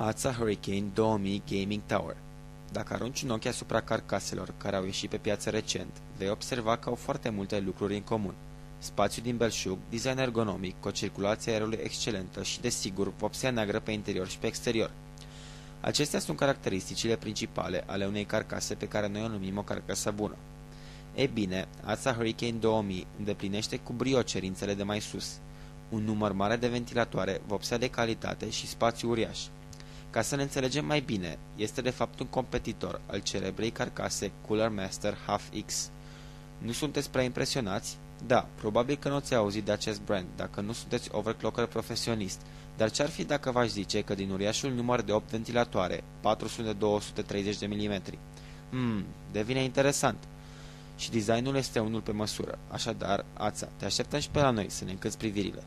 ATSA Hurricane 2000 Gaming Tower Dacă arunci un ochi asupra carcaselor care au ieșit pe piață recent, vei observa că au foarte multe lucruri în comun. Spațiu din belșug, design ergonomic, cu o circulație aerului excelentă și, desigur, vopsea neagră pe interior și pe exterior. Acestea sunt caracteristicile principale ale unei carcase pe care noi o numim o carcasă bună. E bine, ATSA Hurricane 2000 îndeplinește cu brio cerințele de mai sus. Un număr mare de ventilatoare, vopsea de calitate și spațiu uriaș. Ca să ne înțelegem mai bine, este de fapt un competitor al celebrei carcase Cooler Master Half X. Nu sunteți prea impresionați? Da, probabil că nu ți auzit de acest brand dacă nu sunteți overclocker profesionist, dar ce-ar fi dacă v-aș zice că din uriașul număr de 8 ventilatoare, 400-230 de mm? Hmm, devine interesant. Și designul este unul pe măsură, așadar, ața, te așteptăm și pe la noi să ne încăți privirile.